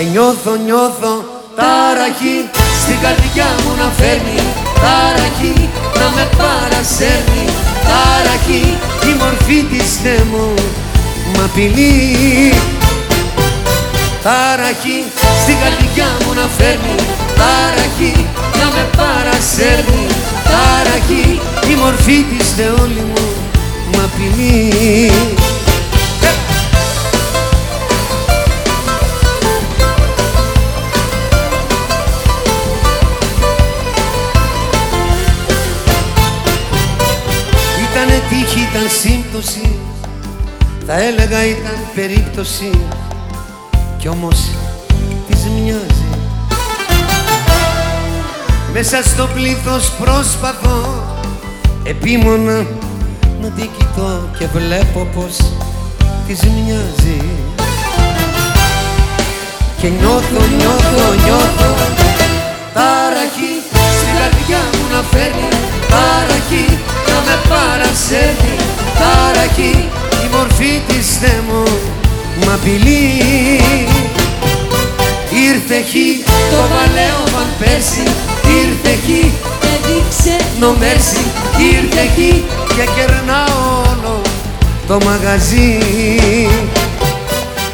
Και νιώθω, νιώθω ταραχή. Στην καρδιά μου να φέρνει Ταραχή να με παρασέρνει Ταραχή. Η μορφή της ναι μου μ' απειλεί. Ταραχή. Στην καρδιά μου να φέρνει Ταραχή να με παρασέρνει Ταραχή. Η μορφή της ναι όλη μου μ' απειλεί τύχη, ήταν σύμπτωση. Θα έλεγα ήταν περίπτωση. Κι όμως της μοιάζει. Μέσα στο πλήθος προσπαθώ Επίμονα να την κοιτώ Και βλέπω πως της μοιάζει. Και νιώθω, νιώθω, νιώθω Ταραχή μορφή της Θεέ μου μ' απειλεί. Ήρθε χι το βαλέο Βαν Πέρσι. Ήρθε χι Έδειξε νομέρσι Ήρθε χι και κερνάω όλο το μαγαζί